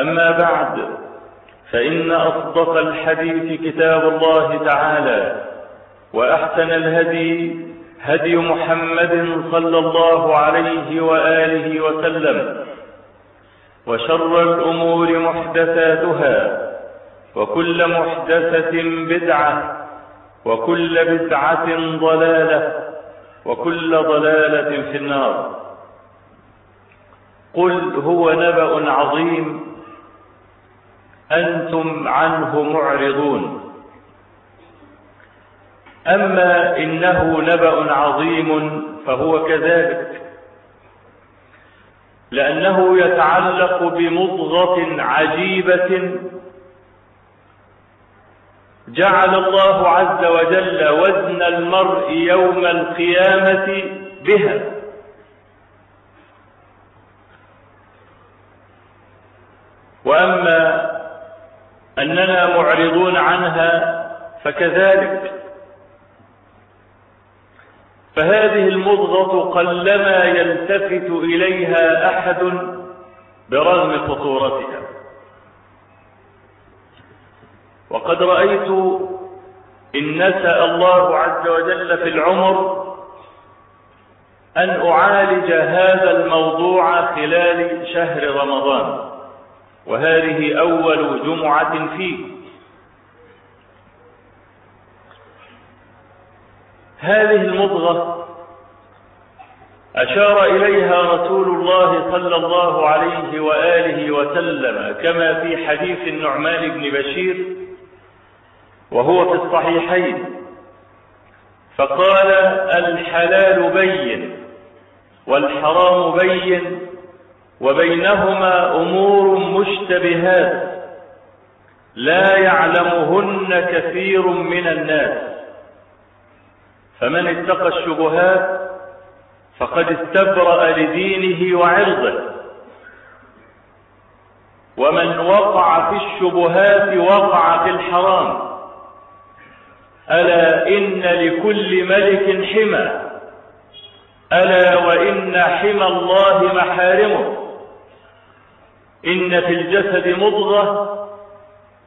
أما بعد فإن أصدق الحديث كتاب الله تعالى وأحسن الهدي هدي محمد صلى الله عليه وآله وسلم وشر الأمور محدثاتها وكل محدثة بدعة وكل بدعة ضلالة وكل ضلالة في النار. قل هو نبأ عظيم أنتم عنه معرضون. أما إنه نبأ عظيم فهو كذلك لأنه يتعلق بمضغة عجيبة جعل الله عز وجل وزن المرء يوم القيامة بها. وأما أننا معرضون عنها فكذلك. فهذه المضغة قلما يلتفت إليها أحد برغم خطورتها. وقد رأيت إن نسأ الله عز وجل في العمر أن أعالج هذا الموضوع خلال شهر رمضان. وهذه أول جمعة فيه. هذه المضغة أشار إليها رسول الله صلى الله عليه وآله وسلم كما في حديث النعمان بن بشير وهو في الصحيحين. فقال الحلال بين والحرام بين. وبينهما أمور مشتبهات لا يعلمهن كثير من الناس. فمن اتقى الشبهات فقد استبرأ لدينه وعرضه. ومن وقع في الشبهات وقع في الحرام. ألا إن لكل ملك حمى. ألا وإن حمى الله محارمه. إن في الجسد مضغة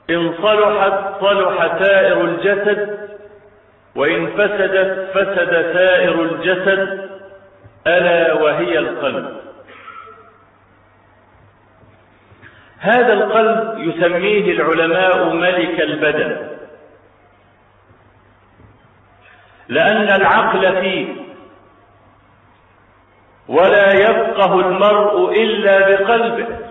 إن صلحت صلح سائر الجسد وإن فسدت فسد سائر الجسد ألا وهي القلب. هذا القلب يسميه العلماء ملك البدن. لأن العقل فيه ولا يفقه المرء إلا بقلبه.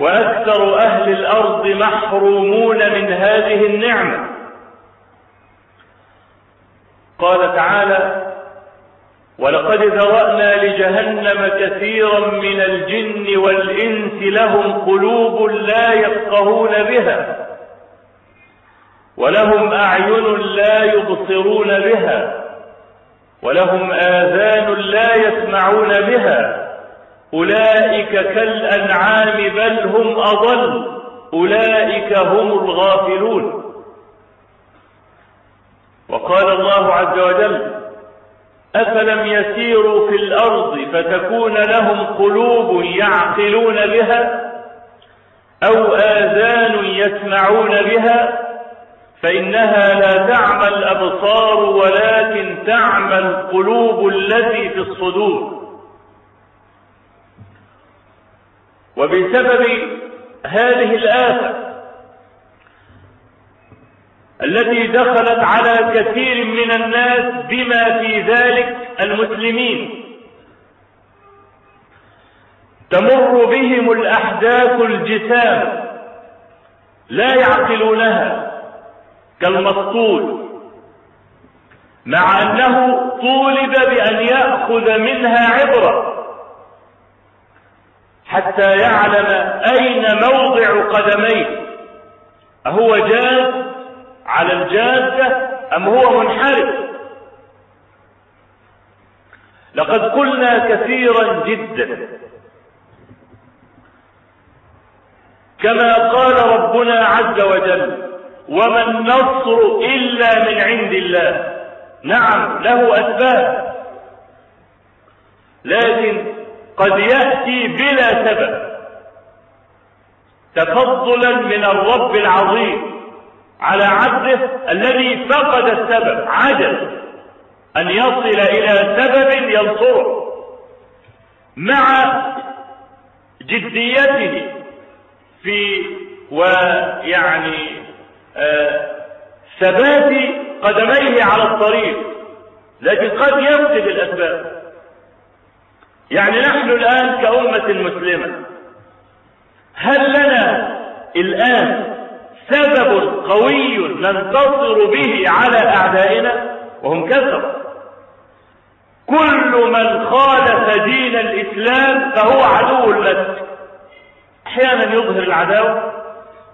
وأكثر أهل الأرض محرومون من هذه النعمة. قال تعالى ولقد ذرأنا لجهنم كثيرا من الجن والإنس لهم قلوب لا يفقهون بها ولهم أعين لا يبصرون بها ولهم آذان لا يسمعون بها أولئك كالأنعام بل هم أضل. أولئك هم الغافلون. وقال الله عز وجل أفلم يسيروا في الأرض فتكون لهم قلوب يعقلون بها أو آذان يسمعون بها فإنها لا تعمى الأبصار ولكن تعمى القلوب التي في الصدور. وبسبب هذه الآفة التي دخلت على كثير من الناس بما في ذلك المسلمين تمر بهم الأحداث الجسام لا يعقلونها كالمسطول مع أنه طولب بأن يأخذ منها عبرة. حتى يعلم أين موضع قدميه. أهو جاد على الجادة أم هو منحرف؟ لقد قلنا كثيرا جدا. كما قال ربنا عز وجل وما النصر إلا من عند الله. نعم له أسباب. لكن قد يأتي بلا سبب تفضلا من الرب العظيم على عبده الذي فقد السبب عجز أن يصل إلى سبب ينصره مع جديته في ويعني آه ثبات قدميه على الطريق لكن قد يفقد الأسباب. يعني نحن الآن كأمة مسلمة هل لنا الآن سبب قوي ننتصر به على أعدائنا؟ وهم كثر كل من خالف دين الإسلام فهو عدو لك. أحيانا يظهر العداوة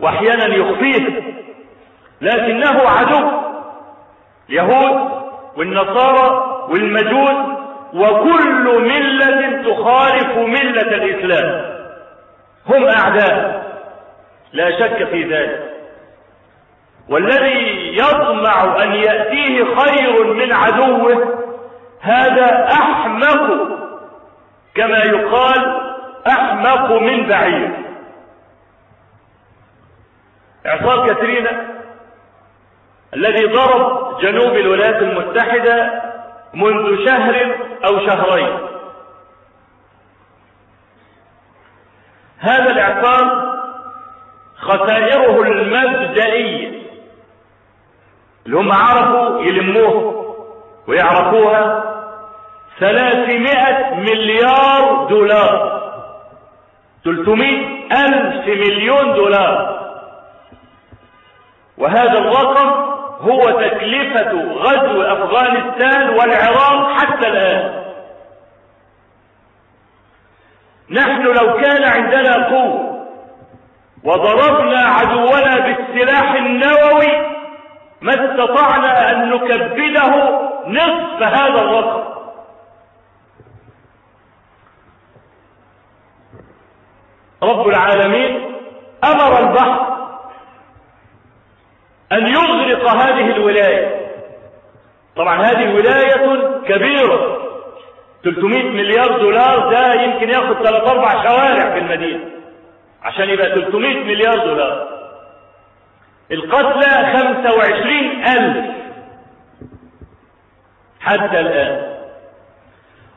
وأحيانا يخفيه لكنه عدو. اليهود والنصارى والمجوس وكل ملة تخالف ملة الإسلام. هم أعداء. لا شك في ذلك. والذي يطمع أن يأتيه خير من عدوه هذا أحمق كما يقال أحمق من بعيد إعصار كاترينا الذي ضرب جنوب الولايات المتحدة منذ شهر أو شهرين. هذا الإعصار خسائره المبدئية اللي هم عرفوا يلموها ويعرفوها ثلاثمائة مليار دولار. تلتمائة ألف مليون دولار. وهذا الرقم هو تكلفة غزو أفغانستان والعراق حتى الآن. نحن لو كان عندنا قوة وضربنا عدونا بالسلاح النووي ما استطعنا أن نكبده نصف هذا الرقم. رب العالمين أمر البحر أن يغرق هذه الولاية. طبعا هذه ولاية كبيرة. 300 مليار دولار ده يمكن ياخد ثلاث أربع شوارع في المدينة. عشان يبقى 300 مليار دولار. القتلى 25 ألف. حتى الآن.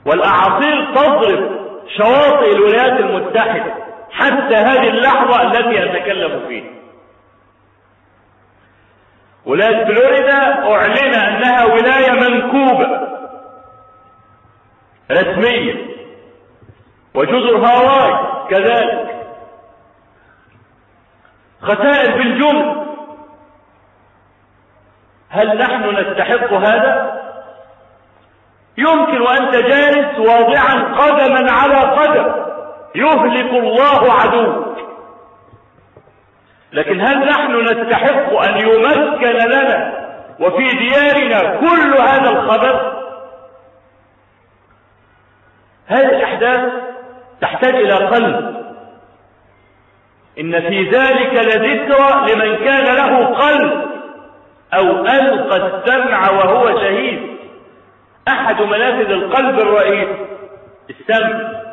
والأعاصير تضرب شواطئ الولايات المتحدة حتى هذه اللحظة التي أتكلم فيها. ولاية فلوريدا أعلن أنها ولاية منكوبة رسميا وجزر هاواي كذلك. خسائر بالجمله هل نحن نستحق هذا؟ يمكن وأنت جالس واضعا قدما على قدم يهلك الله عدوك. لكن هل نحن نستحق أن يمكن لنا وفي ديارنا كل هذا الخبر؟ هذه الأحداث تحتاج إلى قلب. إن في ذلك لذكرى لمن كان له قلب أو ألقى السمع وهو شهيد. أحد منافذ القلب الرئيس السمع.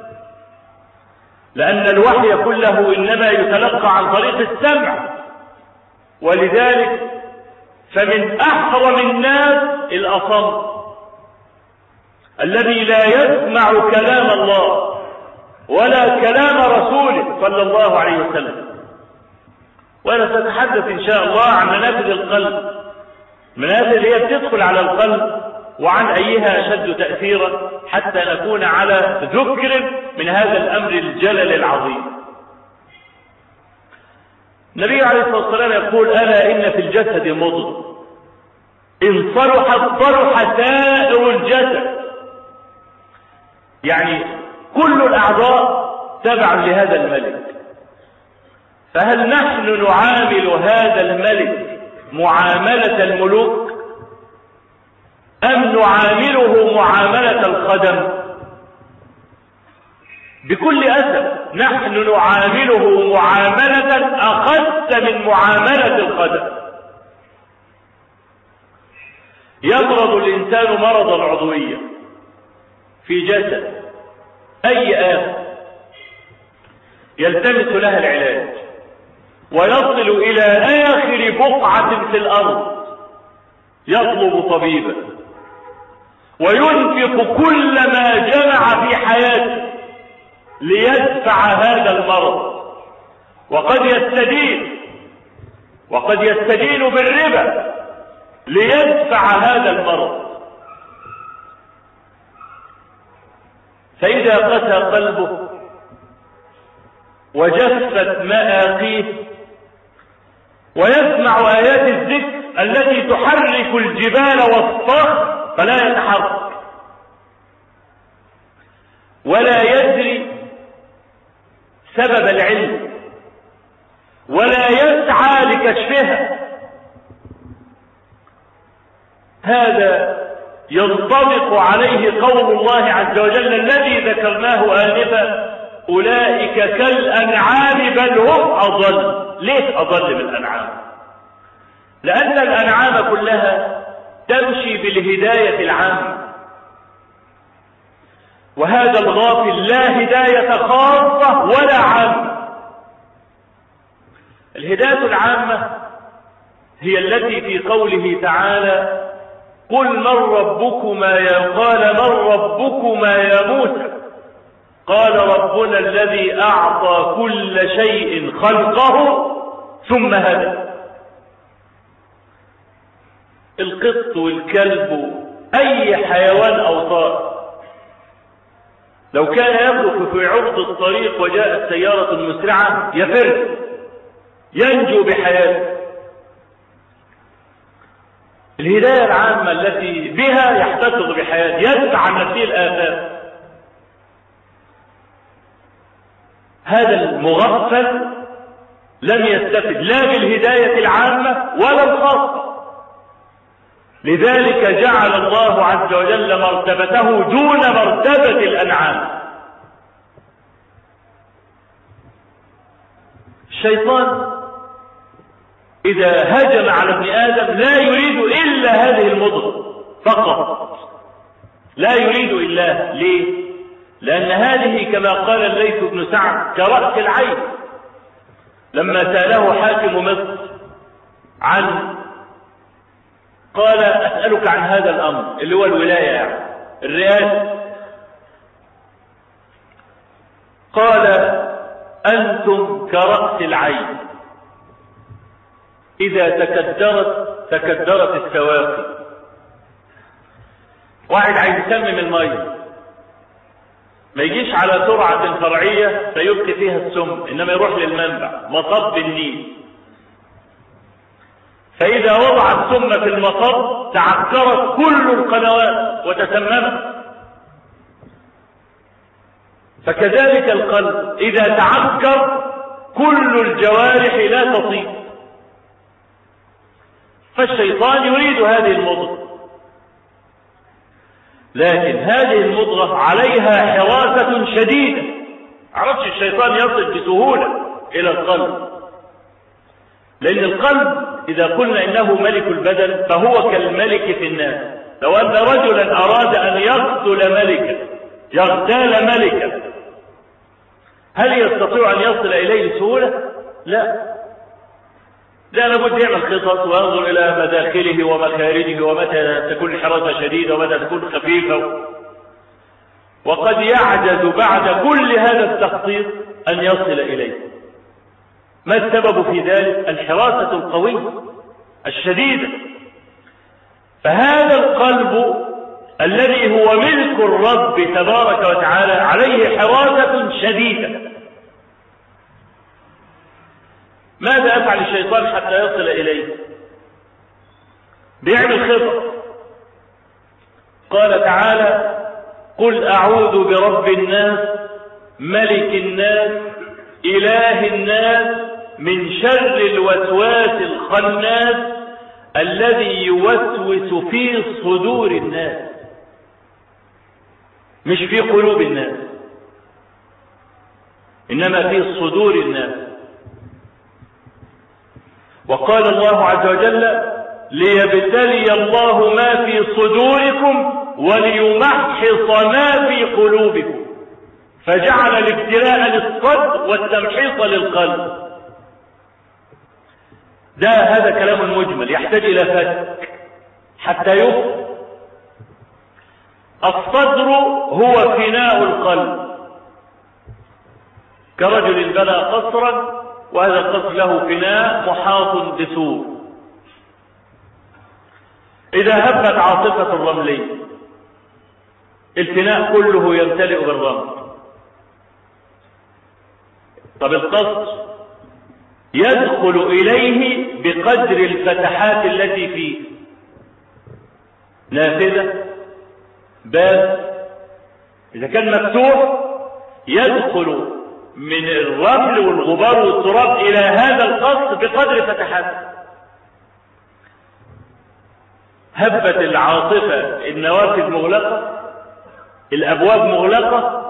لأن الوحي كله إنما يتلقى عن طريق السمع. ولذلك فمن أحرم الناس الأصم الذي لا يسمع كلام الله ولا كلام رسوله صلى الله عليه وسلم. وأنا سأتحدث إن شاء الله عن منافذ القلب. منافذ هي بتدخل على القلب. وعن أيها أشد تأثيرا حتى نكون على ذكر من هذا الأمر الجلل العظيم. النبي عليه الصلاة والسلام يقول ألا إن في الجسد مضغ. إن صلحت صلح سائر الجسد. يعني كل الأعضاء تبع لهذا الملك. فهل نحن نعامل هذا الملك معاملة الملوك؟ أم نعامله معاملة الخدم؟ بكل أسف نحن نعامله معاملة أخذت من معاملة الخدم. يمرض الإنسان مرضا عضويا في جسد أي آفة يلتمس لها العلاج ويصل إلى آخر بقعة في الأرض يطلب طبيبا. وينفق كل ما جمع في حياته ليدفع هذا المرض. وقد يستدين وقد يستدين بالربا ليدفع هذا المرض. فإذا قسى قلبه وجفت مآقيه ويسمع آيات الذكر التي تحرك الجبال والصخر فلا يتحرك. ولا يدري سبب العلم. ولا يسعى لكشفها. هذا ينطبق عليه قول الله عز وجل الذي ذكرناه آنفا أولئك كالأنعام بل هم أضل. ليه أضل من الأنعام لأن الأنعام كلها تمشي بالهداية العامة. وهذا الغافل لا هداية خاصة ولا عامة. الهداية العامة هي التي في قوله تعالى قل من ربكما يا قال من ربكما يا موسى؟ قال ربنا الذي أعطى كل شيء خلقه ثم هدى. القط والكلب أي حيوان أو طائر. لو كان يملك في عرض الطريق وجاءت سيارة مسرعة يفر ينجو بحياته. الهداية العامة التي بها يحتفظ بحياته يدفع عن نفسه الآفات. هذا المغفل لم يستفد لا بالهداية العامة ولا الخاصة. لذلك جعل الله عز وجل مرتبته دون مرتبة الأنعام. الشيطان إذا هجم على ابن آدم لا يريد إلا هذه المضغة فقط. لا يريد إلا ليه؟ لأن هذه كما قال الليث بن سعد كرأس العين. لما سأله حاكم مصر عن قال أسألك عن هذا الأمر اللي هو الولاية يعني الرئاسة. قال أنتم كرأس العين. إذا تكدرت تكدرت السواقي واحد عايز يسمم المية. ما يجيش على سرعة فرعية فيبقي فيها السم إنما يروح للمنبع. مصب النيل. فإذا وضع السم في المصب تعكرت كل القنوات وتسممت فكذلك القلب إذا تعكر كل الجوارح لا تطيب فالشيطان يريد هذه المضغة. لكن هذه المضغة عليها حراسة شديدة. عرفش الشيطان يصل بسهولة إلى القلب. لأن القلب إذا قلنا إنه ملك البدن فهو كالملك في الناس. لو أن رجلا أراد أن يقتل ملكا يغتال ملكا هل يستطيع أن يصل إليه بسهولة؟ لا. لا لابد يعمل خطط وينظر إلى مداخله ومخارجه ومتى تكون الحراسة شديدة ومتى تكون خفيفة. وقد يعجز بعد كل هذا التخطيط أن يصل إليه. ما السبب في ذلك؟ الحراسة القوية الشديدة. فهذا القلب الذي هو ملك الرب تبارك وتعالى عليه حراسة شديدة. ماذا يفعل الشيطان حتى يصل إليه؟ بيعمل خطة قال تعالى قل أعوذ برب الناس ملك الناس إله الناس من شر الوسواس الخناس الذي يوسوس في صدور الناس. مش في قلوب الناس إنما في صدور الناس. وقال الله عز وجل ليبتلي الله ما في صدوركم وليمحص ما في قلوبكم. فجعل الابتلاء للصد والتمحيص للقلب. ده هذا كلام مجمل يحتاج إلى فك حتى يفهم الصدر هو فناء القلب. كرجل بنى قصرا وهذا القصر له فناء محاط بسور. إذا هبت عاصفة الرملي الفناء كله يمتلئ بالرمل. طب القصر؟ يدخل إليه بقدر الفتحات التي فيه. نافذة باب. إذا كان مفتوح يدخل من الرمل والغبار والتراب إلى هذا القصر بقدر فتحات هبت العاصفة النوافذ مغلقة الأبواب مغلقة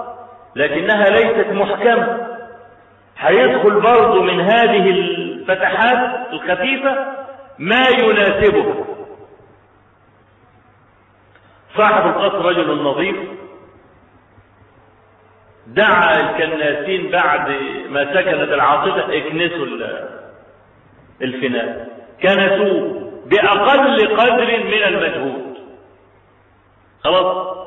لكنها ليست محكمة. هيدخل برضه من هذه الفتحات الخفيفة ما يناسبه. صاحب القصر رجل نظيف دعا الكناسين بعد ما سكنت العاصفة اكنسوا الفناء. كنسوه بأقل قدر من المجهود. خلاص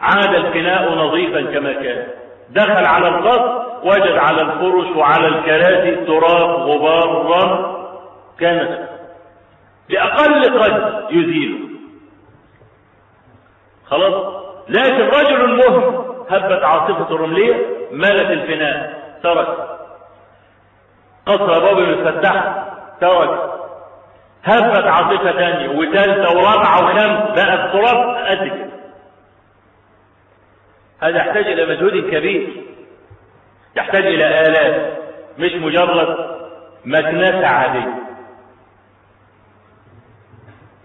عاد الفناء نظيفا كما كان. دخل على القصر وجد على الفرش وعلى الكراسي تراب غبار رمل كنس بأقل قدر يزيله. خلاص؟ لكن رجل مهم هبت عاصفة الرملية ملت الفناء ترك. قصر باب الفتح ترك. هبت عاصفة ثانية وثالثة ورابعة وخامسة بقى التراب قد كده هذا يحتاج إلى مجهود كبير يحتاج إلى آلات مش مجرد مكنسة عادية.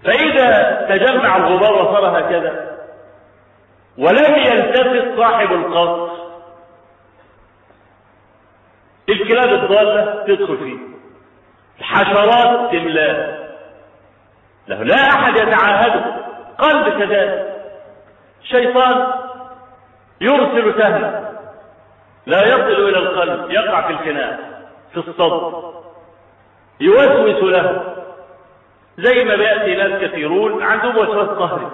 فإذا تجمع الغبار وصار هكذا ولم يلتفت صاحب القصر الكلاب الضالة تدخل فيه الحشرات تملاه. له لا أحد يتعاهده قلب كذلك. شيطان يرسل سهما لا يصل إلى القلب يقع في الكناء في الصدر. يوسوس له. زي ما بيأتي ناس كثيرون عندهم وسواس قهري.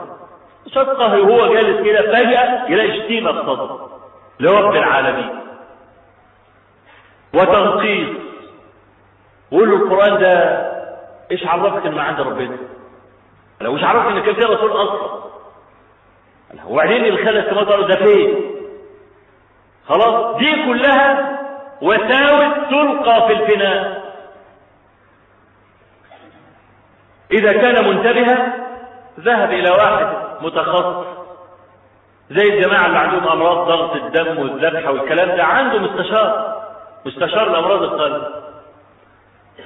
وسواس قهري وهو جالس كده فجأة يلاقي شتيمة في صدره. لرب العالمين. وتنقيص. ويقول له القرآن ده إيش عرفك ان عند ربنا؟ لو إيش عرفك إنك أنت رسول أصلا وبعدين الخلق مطر ده فين؟ خلاص دي كلها وساوس تلقى في الفناء. إذا كان منتبها ذهب إلى واحد متخصص زي الجماعة اللي عندهم أمراض ضغط الدم والذبحة والكلام ده عنده مستشار مستشار لأمراض القلب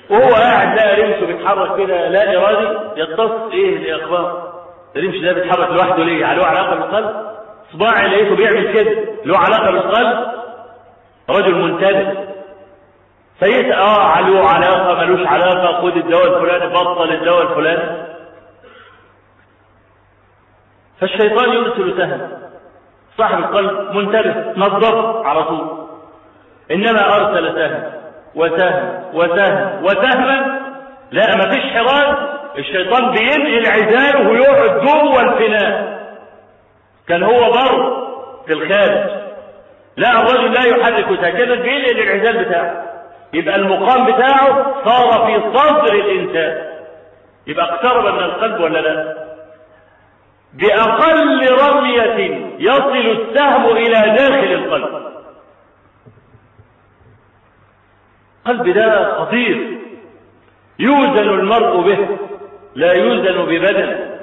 وهو قاعد لا رمشه بيتحرك كده لا إرادي يتصل إيه الأخبار؟ الرمش ده بيتحرك لوحده ليه؟ له علاقة بالقلب؟ صباعي لقيته بيعمل كده. له علاقة بالقلب؟ رجل منتبه. فيسأل آه عليه علاقة ملوش علاقة. خد الدواء الفلاني بطل الدواء الفلاني. فالشيطان يرسل سهم. صاحب القلب منتبه نظف على طول. إنما أرسل سهم. وسهم وسهم وسهما. لا ما فيش حراس الشيطان بينقل عزاله ويقعد جوه الفناء كان هو بر في الخارج. لا الرجل لا يحرك ساكنا بينقل العزال بتاعه. يبقى المقام بتاعه صار في صدر الإنسان. يبقى اقترب من القلب ولا لا؟ بأقل رمية يصل السهم إلى داخل القلب. القلب ده خطير. يوزن المرء به. لا يوزن ببدن.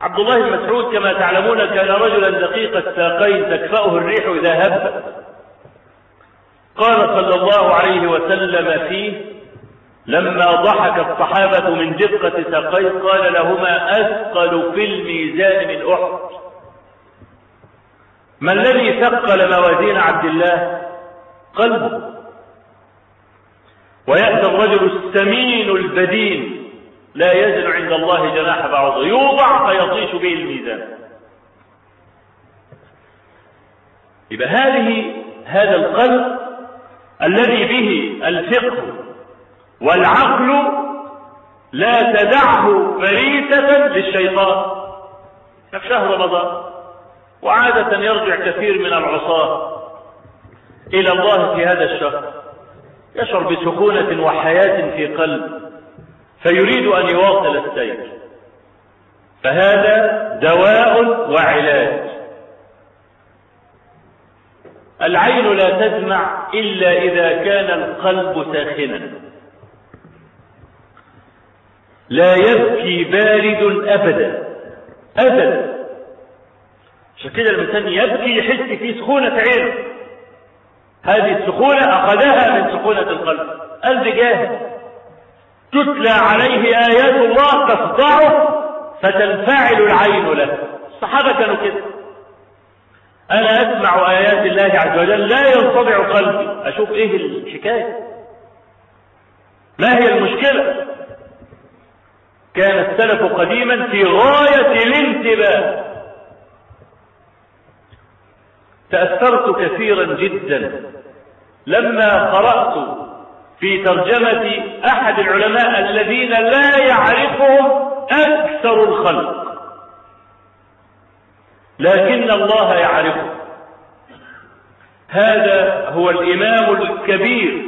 عبد الله بن مسعود كما تعلمون كان رجلا دقيق الساقين تكفأه الريح إذا هب. قال صلى الله عليه وسلم فيه لما ضحك الصحابة من دقة ساقيه قال لهما أثقل في الميزان من أحد. ما الذي ثقل موازين عبد الله؟ قلبه. ويأتي الرجل السمين البدين لا يزن عند الله جناح بعوضه يوضع فيطيش به الميزان يبقى هذه هذا القلب الذي به الفقه والعقل لا تدعه فريسة للشيطان. في شهر رمضان. وعادة يرجع كثير من العصاة إلى الله في هذا الشهر. يشعر بسكونة وحياة في قلب. فيريد أن يواصل السير. فهذا دواء وعلاج. العين لا تدمع إلا إذا كان القلب ساخنا. لا يبكي بارد أبدا. أبدا. عشان كده الإنسان يبكي يحس في سخونة عينه. هذه السخونة أخذها من سخونة القلب. قلب جاهز تتلى عليه آيات الله تصدعه فتنفعل العين له. الصحابة كانوا كده. أنا أسمع آيات الله عز وجل لا ينصدع قلبي. أشوف إيه الحكاية؟ ما هي المشكلة؟ كان السلف قديما في غاية الانتباه. تأثرت كثيرا جدا. لما قرأت في ترجمة أحد العلماء الذين لا يعرفهم أكثر الخلق. لكن الله يعرفه. هذا هو الإمام الكبير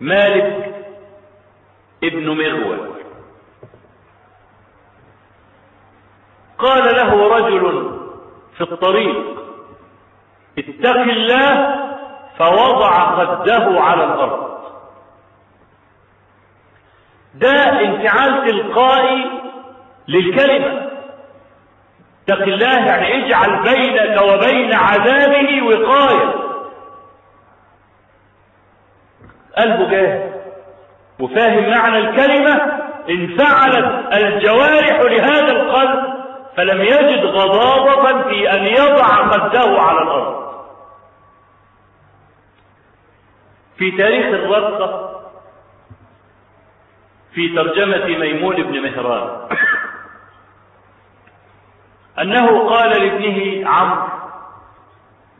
مالك ابن مغول قال له رجل في الطريق اتق الله فوضع خده على الأرض. ده انفعال تلقائي للكلمة. اتق الله يعني اجعل بينك وبين عذابه وقاية. قلبه جاهز وفاهم معنى الكلمة. انفعلت الجوارح لهذا القلب فلم يجد غضاضة في أن يضع خده على الأرض. في تاريخ الرقة في ترجمة ميمون بن مهران. أنه قال لابنه عمرو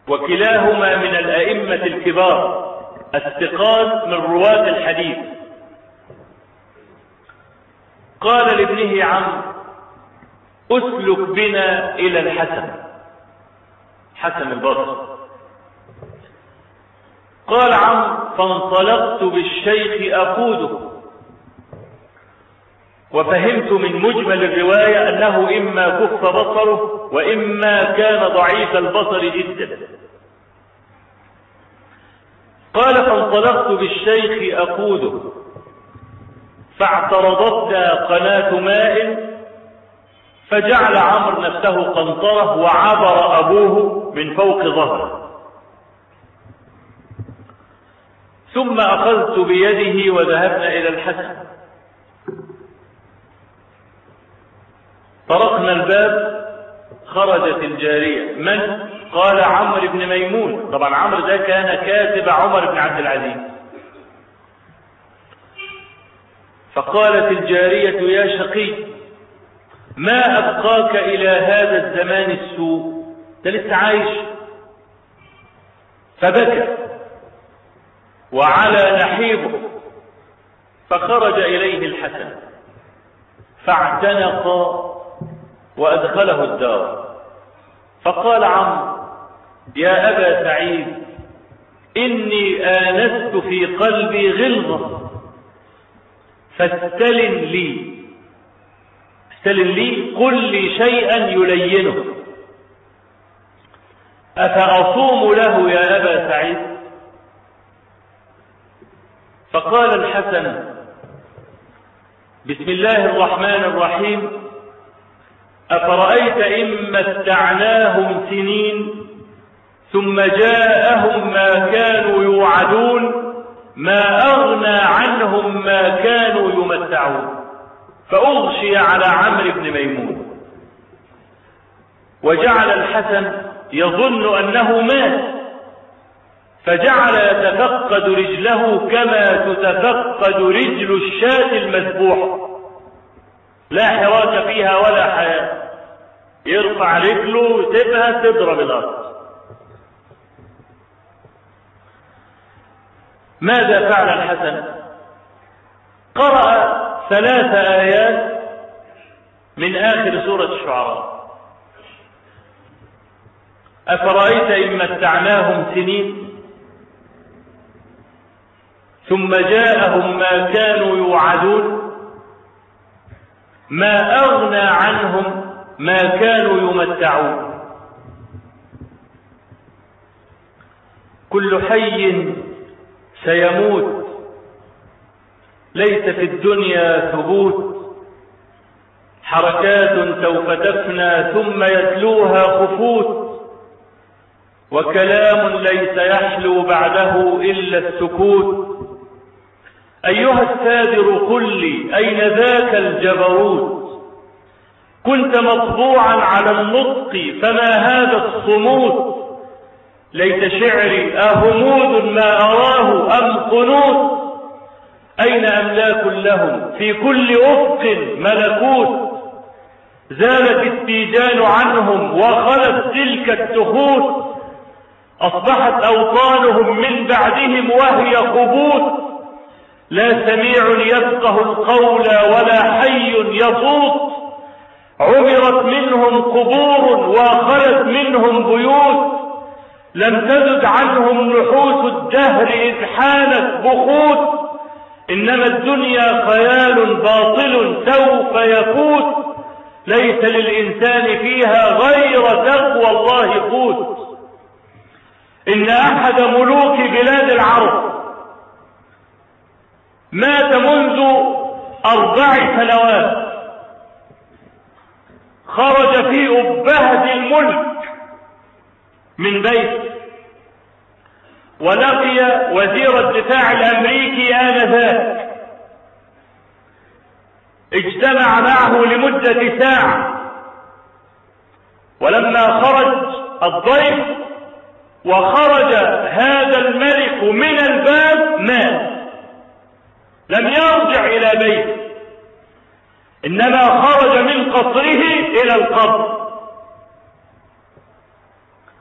وكلاهما من الأئمة الكبار الثقات من رواة الحديث. قال لابنه عمرو أسلك بنا إلى الحسن. حسن البصري قال عمرو فانطلقت بالشيخ أقوده. وفهمت من مجمل الرواية أنه إما كف بصره وإما كان ضعيف البصر جدا. قال فانطلقت بالشيخ أقوده. فاعترضتنا قناة ماء فجعل عمرو نفسه قنطرة وعبر أبوه من فوق ظهره. ثم أخذت بيده وذهبنا إلى الحسن. طرقنا الباب خرجت الجارية. من؟ قال عمرو بن ميمون. طبعا عمرو ده كان كاتب عمر بن عبد العزيز. فقالت الجارية يا شقي ما أبقاك إلى هذا الزمان السوء؟ ده لسه عايش. فبكى. وعلى نحيبه فخرج إليه الحسن فاعتنق وأدخله الدار. فقال عمرو يا أبا سعيد إني آنست في قلبي غلظة فاستلن لي. استلن لي قل لي شيئا يلينه. أفأصوم له يا أبا سعيد؟ فقال الحسن بسم الله الرحمن الرحيم أفرأيت إن متعناهم سنين ثم جاءهم ما كانوا يوعدون ما أغنى عنهم ما كانوا يمتعون. فأغشي على عمرو بن ميمون. وجعل الحسن يظن أنه مات. فجعل يتفقد رجله كما تتفقد رجل الشاة المذبوحة لا حراك فيها ولا حياة. يرفع رجله تبها تضرب الأرض. ماذا فعل الحسن؟ قرأ ثلاث آيات من آخر سورة الشعراء. أفرأيت إن متعناهم سنين؟ ثم جاءهم ما كانوا يوعدون ما أغنى عنهم ما كانوا يمتعون. كل حي سيموت ليس في الدنيا ثبوت. حركات سوف تفنى ثم يتلوها خفوت. وكلام ليس يحلو بعده إلا السكوت. أيها السادر قل لي أين ذاك الجبروت؟ كنت مطبوعا على النطق فما هذا الصمود؟ ليت شعري أهمود ما أراه أم قنوت أين أملاك لهم؟ في كل أفق ملكوت. زالت التيجان عنهم وخلت تلك التخوت. أصبحت أوطانهم من بعدهم وهي خبوت. لا سميع يفقه القول ولا حي يصوت عمرت منهم قبور وخلت منهم بيوت. لم تزد عنهم نحوس الدهر إذ حانت بخوت. إنما الدنيا خيال باطل سوف يفوت. ليس للإنسان فيها غير تقوى الله قوت. إن أحد ملوك بلاد العرب مات منذ أربع سنوات. خرج في أبهة الملك من بيت. ولقي وزير الدفاع الأمريكي آنذاك. اجتمع معه لمدة ساعة. ولما خرج الضيف وخرج هذا الملك من الباب مات. لم يرجع إلى بيته إنما خرج من قصره إلى القبر.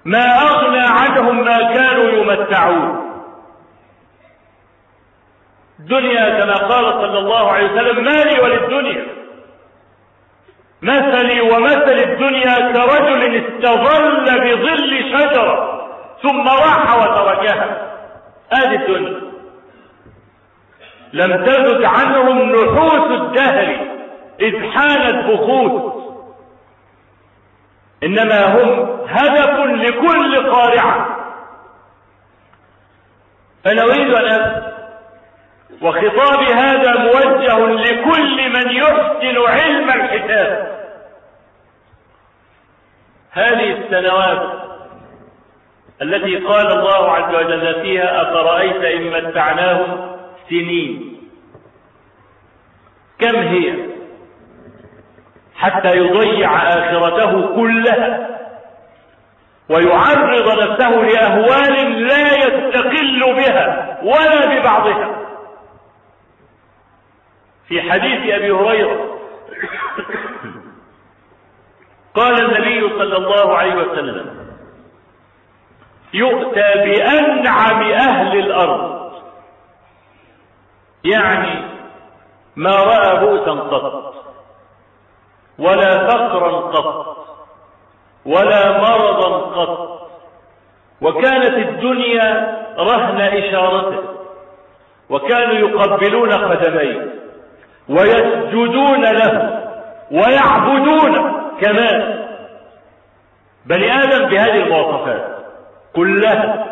ما أغنى عنهم ما كانوا يمتعون. الدنيا كما قال صلى الله عليه وسلم مالي وللدنيا. مثلي ومثل الدنيا كرجل استظل بظل شجرة ثم راح وتركها. هذه الدنيا. لم تزد عنهم نحوس الدهر إذ حانت بخوت. إنما هم هدف لكل قارعة. فأنا أريد أن وخطابي هذا موجه لكل من يحسن علم الحساب هذه السنوات التي قال الله عز وجل فيها أفرأيت إن متعناهم سنين كم هي؟ حتى يضيع آخرته كلها ويعرض نفسه لأهوال لا يستقل بها ولا ببعضها. في حديث أبي هريرة قال النبي صلى الله عليه وسلم يؤتى بأنعم أهل الأرض يعني ما رأى بؤسا قط ولا فقرا قط ولا مرضا قط. وكانت الدنيا رهن إشارته وكانوا يقبلون قدميه ويسجدون له ويعبدون كمان بني آدم بهذه المواصفات كلها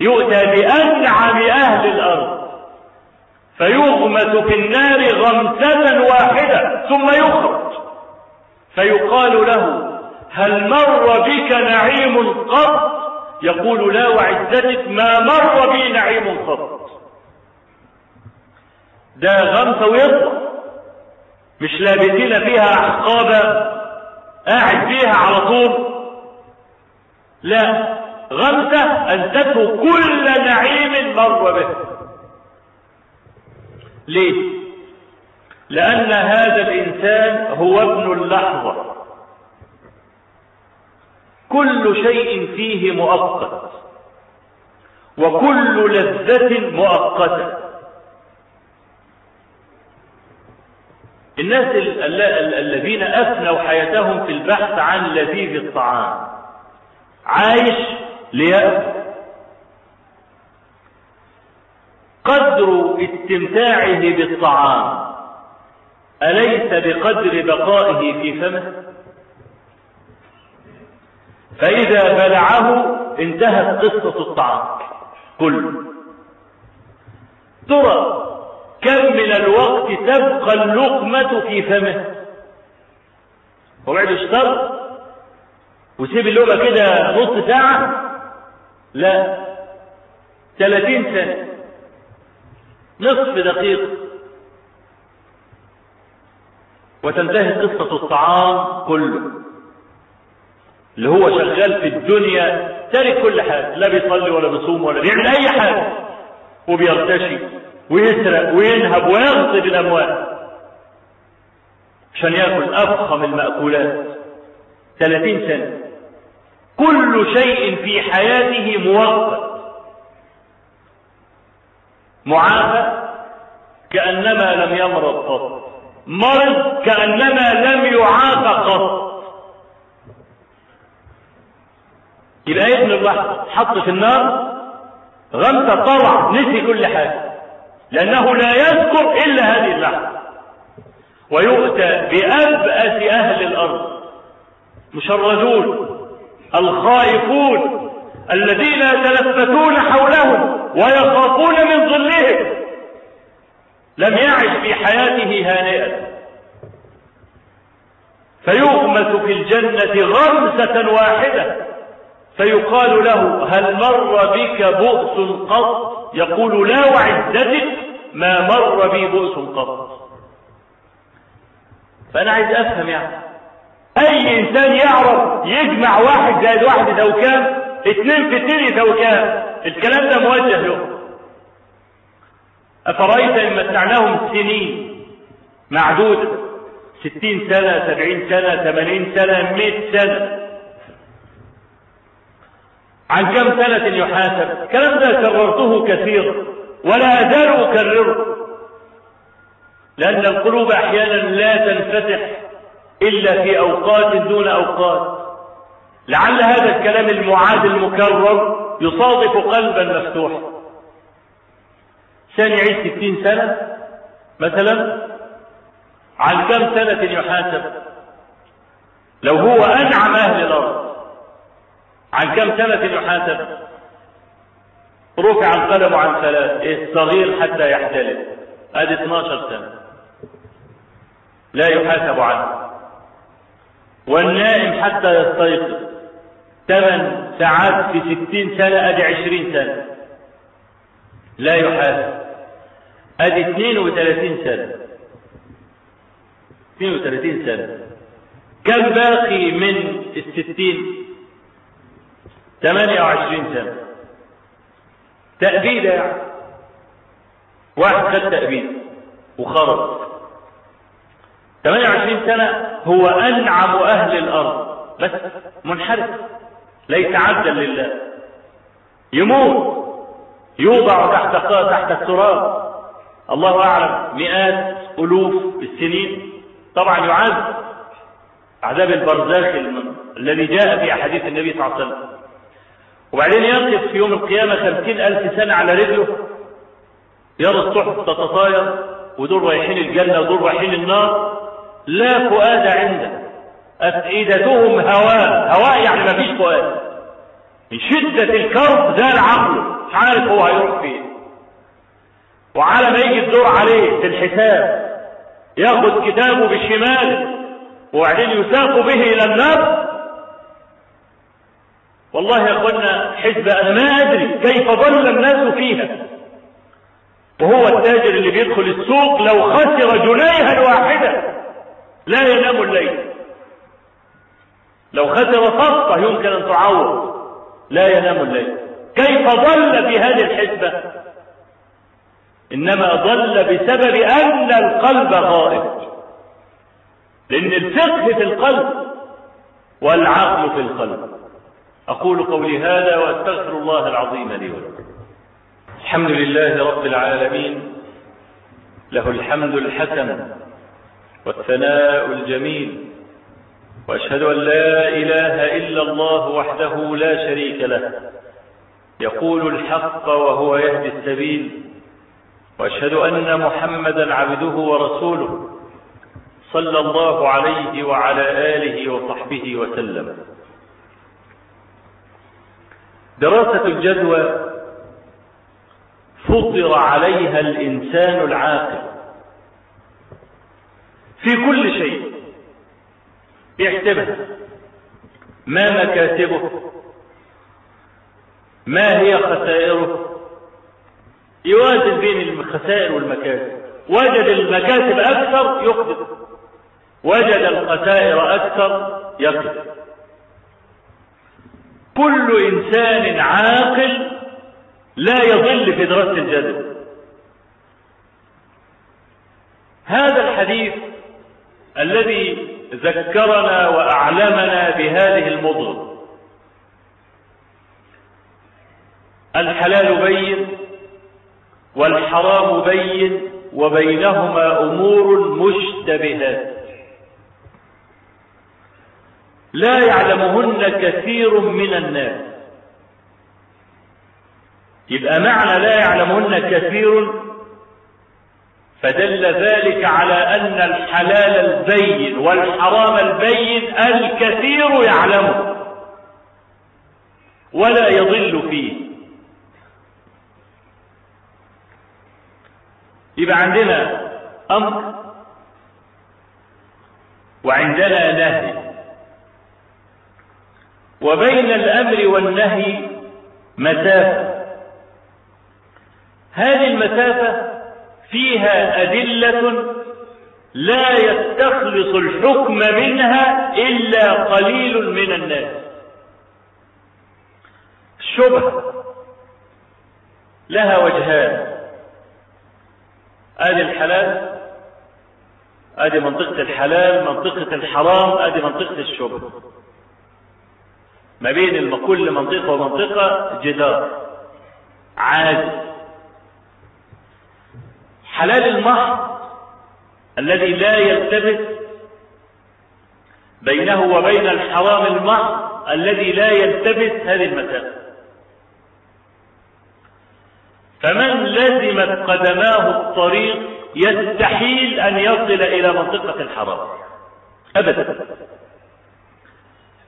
يؤتى بأنعم أهل الأرض. فيغمس في النار غمسة واحدة ثم يخرج. فيقال له هل مر بك نعيم قط؟ يقول لا وعزتك ما مر بي نعيم قط. ده غمسة ويطلع. مش لابسين فيها أحقابة قاعد فيها على طول. لا غمسة أنتته كل نعيم مر به. ليه؟ لأن هذا الإنسان هو ابن اللحظة. كل شيء فيه مؤقت. وكل لذة مؤقتة. الناس الذين أفنوا حياتهم في البحث عن لذيذ الطعام. عايش ليأكل. قدر استمتاعه بالطعام. أليس بقدر بقائه في فمه؟ فإذا بلعه انتهت قصة الطعام. كله ترى كم من الوقت تبقى اللقمة في فمه؟ وبعد اشتر وسيب اللقمة كده نص ساعة؟ لا. ثلاثين سنة نصف دقيقة وتنتهي قصة الطعام كله. اللي هو شغال في الدنيا تارك كل حاجة. لا بيصلي ولا بيصوم ولا بيعمل أي حاجة. وبيرتشي ويسرق وينهب ويغصب الأموال. عشان ياكل أفخم المأكولات. 30 سنة. كل شيء في حياته مؤقت معافى كأنما لم يمرض قط. مرض كأنما لم يعافى قط. يبقى ابن اللحظة حط في النار. غمسة طلع نسي كل حاجة. لأنه لا يذكر إلا هذه اللحظة. ويؤتى بأبأس أهل الأرض. مشردون الخائفون الذين يتلفتون حولهم. ويخافون من ظلهم. لم يعش في حياته هانئا. فيغمس في الجنة غمسة واحدة. فيقال له هل مر بك بؤس قط؟ يقول لا وعزتك ما مر بي بؤس قط. فأنا عايز أفهم يعني أي إنسان يعرف يجمع واحد زائد واحد يساوي كام؟ اثنين في اثنين يساوي كام؟ الكلام ده موجه له. أفرأيت إن متعناهم سنين معدودة ستين سنة سبعين سنة ثمانين سنة مئة سنة. عن كم سنة يحاسب؟ الكلام ده كررته كثيرا ولا أزال أكرره. لأن القلوب أحيانا لا تنفتح إلا في أوقات دون أوقات. لعل هذا الكلام المعاد المكرر يصادف قلبا مفتوحا. ثاني يعيش ستين سنة مثلا عن كم سنة يحاسب؟ لو هو أنعم أهل الأرض عن كم سنة يحاسب؟ رفع القلم عن ثلاث الصغير حتى يحتلم هذه 12 سنة. لا يحاسب عنه. والنائم حتى يستيقظ. ثمان ساعات في ستين سنة أدي عشرين سنة. لا يحاسب. أدي اثنين وثلاثين سنة. اثنين وثلاثين سنة. كم باقي من الستين؟ 28 سنة. تأبيد يعني. واحد خد تأبيد وخرج. 28 سنة هو أنعم أهل الأرض. بس منحرف. ليس عبدا لله. يموت يوضع تحت تحت التراب. الله أعلم مئات ألوف السنين طبعا يعذب عذاب البرزاخ الذي جاء في أحاديث النبي صلى الله عليه وسلم. وبعدين يقف في يوم القيامة خمسين ألف سنة على رجله. يرى الصحف تتطاير ودول رايحين الجنة ودول رايحين النار. لا فؤاد عنده. أفئدتهم هواء. هواء يعني ما فيش فؤاد. من شدة الكرب زال عقله. مش عارف هو هيروح فين. وعلى ما يجي الدور عليه في الحساب ياخذ كتابه بالشمال وبعدين يساق به إلى النار. والله يا أخوانا حزب أنا ما أدري كيف ظل الناس فيها. وهو التاجر اللي بيدخل السوق لو خسر جنيها واحدة لا ينام الليل. لو خسر خطة يمكن أن تعوض. لا ينام الليل. كيف ظل في هذه الحسبة؟ إنما ظل بسبب أن القلب غائب. لأن الفقه في القلب والعقل في القلب. أقول قولي هذا وأستغفر الله العظيم لي ولكم. الحمد لله رب العالمين. له الحمد الحسن والثناء الجميل. وأشهد أن لا إله إلا الله وحده لا شريك له. يقول الحق وهو يهدي السبيل. وأشهد أن محمدا عبده ورسوله صلى الله عليه وعلى آله وصحبه وسلم. دراسة الجدوى فطر عليها الإنسان العاقل. في كل شيء يحسبها ما مكاسبه؟ ما هي خسائره؟ يوازن بين الخسائر والمكاسب. وجد المكاسب أكثر يقدر وجد الخسائر أكثر يقدر كل إنسان عاقل لا يضل في دراسة الجدل. هذا الحديث الذي ذكرنا وأعلمنا بهذه المضغة. الحلال بين والحرام بين وبينهما أمور مشتبهات لا يعلمهن كثير من الناس. يبقى معنى لا يعلمهن كثير فدل ذلك على أن الحلال البين والحرام البين الكثير يعلمه ولا يضل فيه. يبقى عندنا أمر وعندنا نهي. وبين الأمر والنهي مسافة. هذه المسافة فيها أدلة لا يستخلص الحكم منها إلا قليل من الناس. الشبهة لها وجهان. آدي الحلال آدي منطقة الحلال منطقة الحرام آدي منطقة الشبهة. ما بين كل منطقة ومنطقة جدار عادي حلال المحض الذي لا يلتبس بينه وبين الحرام المحض الذي لا يلتبس هذه المسافة فمن لزمت قدماه الطريق يستحيل أن يصل إلى منطقة الحرام. أبدا.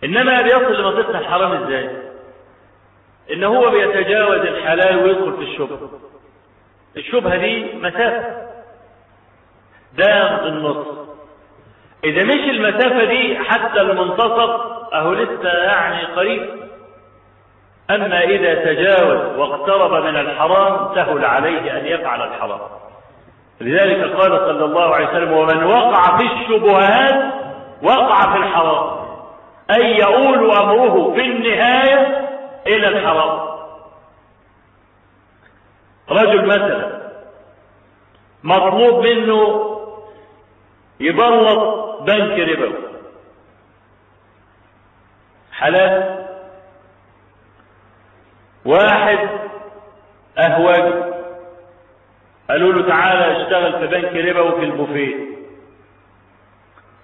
إنما بيصل لمنطقة الحرام إزاي؟ إن هو بيتجاوز الحلال ويدخل في الشبهة الشبهة دي مسافة. ده النص. إذا مش المسافة دي حتى المنتصف أهو لسه يعني قريب. أما إذا تجاوز واقترب من الحرام سهل عليه أن يفعل الحرام. لذلك قال صلى الله عليه وسلم ومن وقع في الشبهات وقع في الحرام. أي يؤول أمره في النهاية إلى الحرام. رجل مثلا مطلوب منه يبلط بنك ربوي حلال. واحد أهوج. قالوا له تعالى اشتغل في بنك ربوي في البوفيه.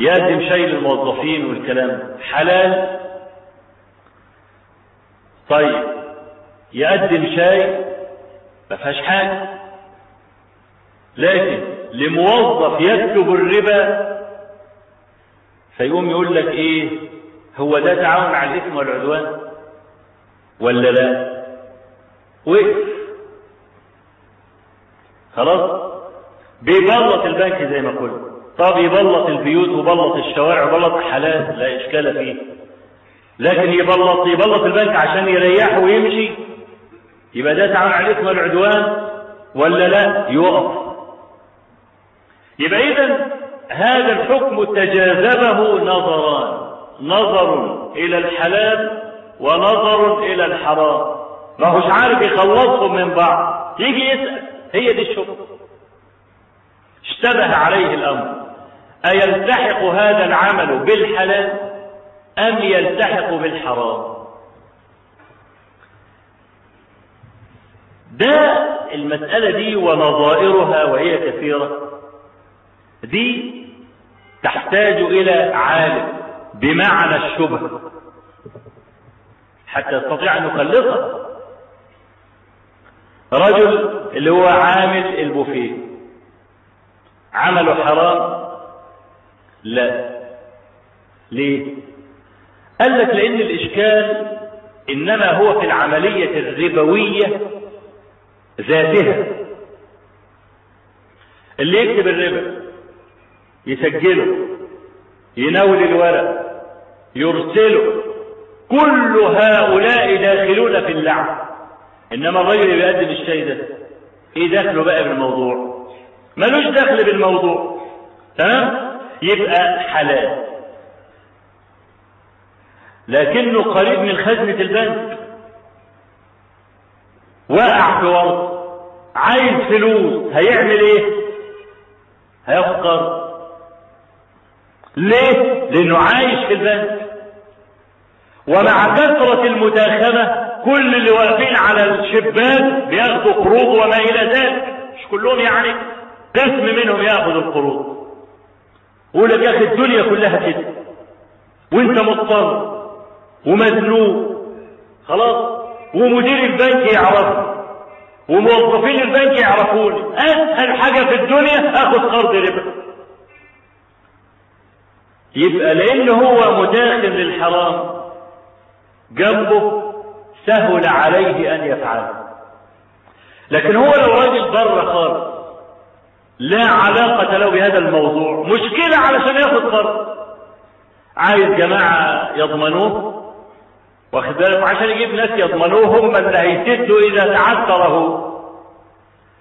يقدم شيء للموظفين والكلام. حلال. طيب. يقدم شيء ما فيهاش حاجة. لكن لموظف يكتب الربا فيقوم يقول لك إيه؟ هو ده تعاون على الإثم والعدوان ولا لا؟ وقف. خلاص؟ بيبلط البنك زي ما قلت طب يبلط البيوت وبلط الشوارع وبلط حالات لا إشكال فيه. لكن يبلط يبلط البنك عشان يريحه ويمشي يبقى ده تعاون على الاثم والعدوان ولا لا؟ يقف. يبقى اذا هذا الحكم تجاذبه نظران. نظر إلى الحلال ونظر إلى الحرام. ما هوش عارف يخلصهم من بعض. يجي يسأل. هي دي الشبهة اشتبه عليه الأمر. أيلتحق هذا العمل بالحلال أم يلتحق بالحرام؟ ده المسألة دي ونظائرها وهي كثيرة. دي تحتاج إلى عالم بمعنى الشبه. حتى يستطيع أن يخلصها رجل اللي هو عامل البوفيه عمله حرام. لا. ليه؟ قال لك لأن الإشكال إنما هو في العملية الربوية ذاتها اللي يكتب الربا يسجله يناول الورق يرسله. كل هؤلاء داخلون في اللعب. إنما الرجل اللي بيقدم الشيء ده. إيه دخله بقى بالموضوع؟ ملوش دخل بالموضوع. تمام يبقى حلال. لكنه قريب من خزنة البنك. وقع في ورط عايز فلوس. هيعمل إيه؟ هياخد قرض ليه؟ لأنه عايش في البنك ومع كثرة المداخلة كل اللي واقفين على الشباك بياخدوا قروض وما إلى ذلك. مش كلهم يعني. قسم منهم ياخذ القروض. يقول لك يا أخي الدنيا كلها كده. وأنت مضطر ومزنوق. خلاص. ومدير البنك يعرفني وموظفين البنك يعرفوني. أسهل حاجة في الدنيا اخد قرض ربا يبقى لأن هو مداخل للحرام جنبه سهل عليه أن يفعله. لكن هو لو راجل بره خالص لا علاقة له بهذا الموضوع. مشكلة علشان ياخد قرض. عايز جماعة يضمنوه؟ واخد بالك؟ عشان يجيب ناس يضمنوه هم اللي هيسدوا إذا تعثر هو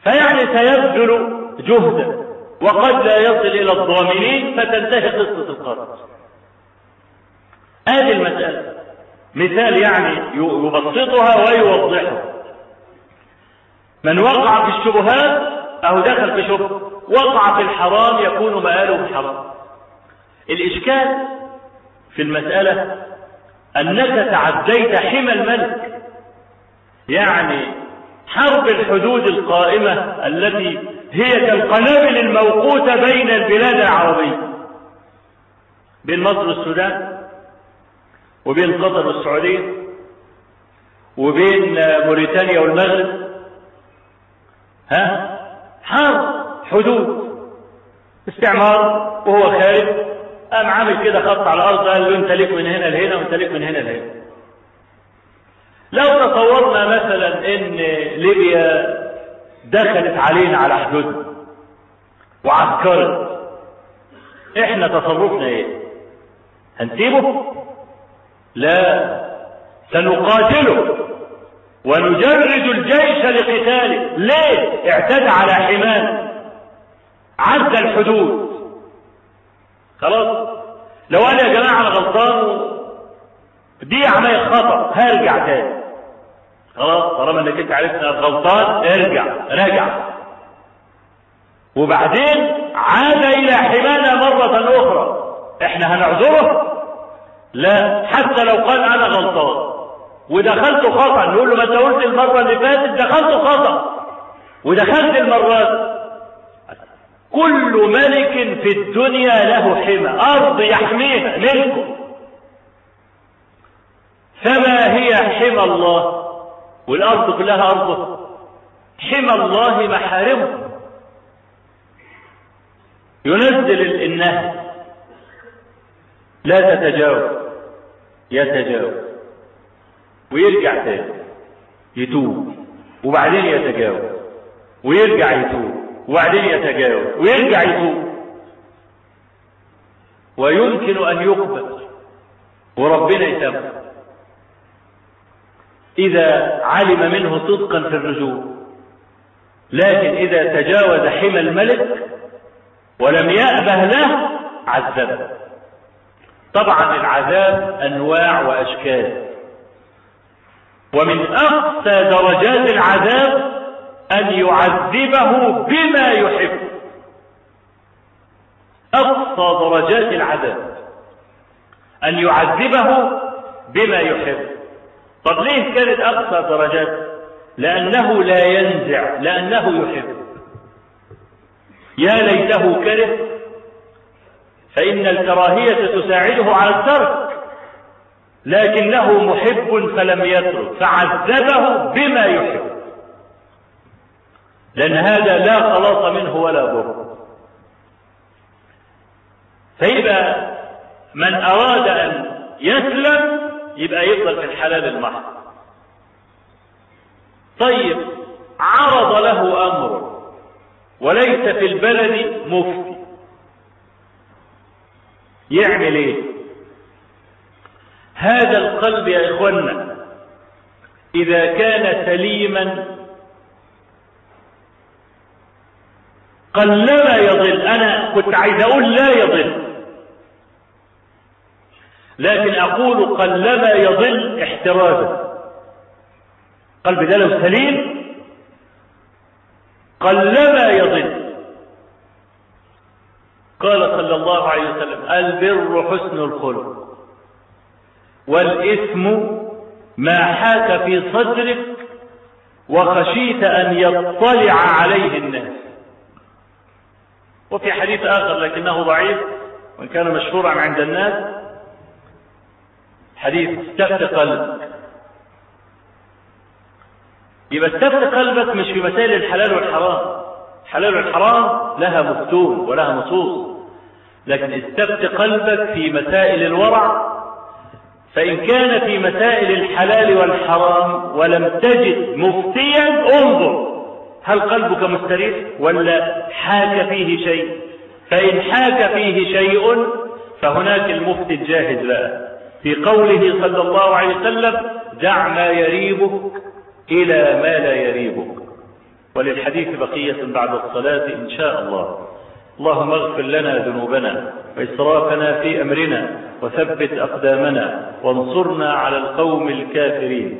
فيعني سيبذل جهدا وقد لا يصل إلى الضامنين فتنتهي قصة القرض هذه المسألة مثال يعني يبسطها ويوضحها. من وقع في الشبهات اهو دخل في شبهه وقع في الحرام يكون مآله الحرام الإشكال في المسألة أنك تعديت حمى الملك. يعني حرب الحدود القائمة التي هي كالقنابل الموقوتة بين البلاد العربية بين مصر والسودان وبين قطر والسعودية وبين موريتانيا والمغرب. ها؟ حرب حدود استعمار وهو خارج. قام عامل كده خط على الأرض قال له انت ليك من هنا لهنا وانت ليك من هنا لهنا. لو تصورنا مثلا إن ليبيا دخلت علينا على حدودنا وعسكرت إحنا تصرفنا إيه؟ هنسيبه؟ لا. سنقاتله ونجرد الجيش لقتاله. ليه؟ اعتدى على حمانا عدى الحدود. خلاص؟ لو أنا يا جماعة أنا غلطان دي عمليه خطأ هرجع تاني. خلاص؟ طالما إنك أنت عرفت إنك غلطان ارجع راجع. وبعدين عاد إلى حمانا مرة أخرى. إحنا هنعذره؟ لا حتى لو قال أنا غلطان. ودخلت خطأ نقول له ما أنت قلت المرة اللي فاتت دخلت خطأ. ودخلت المرات كل ملك في الدنيا له حمى. أرض يحميها ملكه. فما هي حمى الله؟ والأرض كلها ارضه حمى الله محارمه. ينزل النهي لا تتجاوز. يتجاوز. ويرجع تاني. يتوب. وبعدين يتجاوز. ويرجع يتوب. وبعدين يتجاوز ويرجع يتوب ويمكن أن يقبل وربنا يتوب إذا علم منه صدقا في الرجوع لكن إذا تجاوز حمى الملك ولم يأبه له عذبه. طبعا العذاب أنواع وأشكال. ومن أقصى درجات العذاب أن يعذبه بما يحب. أقصى درجات العذاب. أن يعذبه بما يحب. طب ليه كانت أقصى درجات؟ لأنه لا ينزع لأنه يحب. يا ليته كره فإن الكراهية تساعده على الترك لكنه محب فلم يترك فعذبه بما يحب. لأن هذا لا خلاص منه ولا ضر. فإذا من أراد أن يسلم يبقى يفضل في الحلال المحض طيب عرض له أمر وليس في البلد مفتي. يعمل إيه هذا القلب يا إخوانا إذا كان سليما قلما يضل. أنا كنت عايز أقول لا يضل. لكن أقول قلما يضل احترازا. قلب ده لو سليم قلما يضل. قال صلى الله عليه وسلم البر حسن الخلق والإثم ما حاك في صدرك وخشيت أن يطلع عليه الناس. وفي حديث آخر لكنه ضعيف وإن كان مشهورا عند الناس حديث استفت قلبك يبقى استفت قلبك مش في مسائل الحلال والحرام. الحلال والحرام لها مفتون ولها نصوص لكن استفت قلبك في مسائل الورع فإن كان في مسائل الحلال والحرام ولم تجد مفتيا انظر. هل قلبك مستريح ولا حاك فيه شيء؟ فإن حاك فيه شيء فهناك المفتي الجاهز بقى. في قوله صلى الله عليه وسلم دع ما يريبك إلى ما لا يريبك. وللحديث بقية بعد الصلاة إن شاء الله. اللهم اغفر لنا ذنوبنا وإسرافنا في أمرنا وثبت أقدامنا وانصرنا على القوم الكافرين.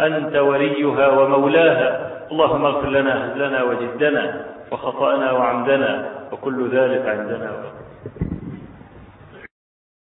أنت وليها ومولاها. اللهم اغفر لنا هزلنا وجدنا وخطأنا وعمدنا وكل ذلك عندنا.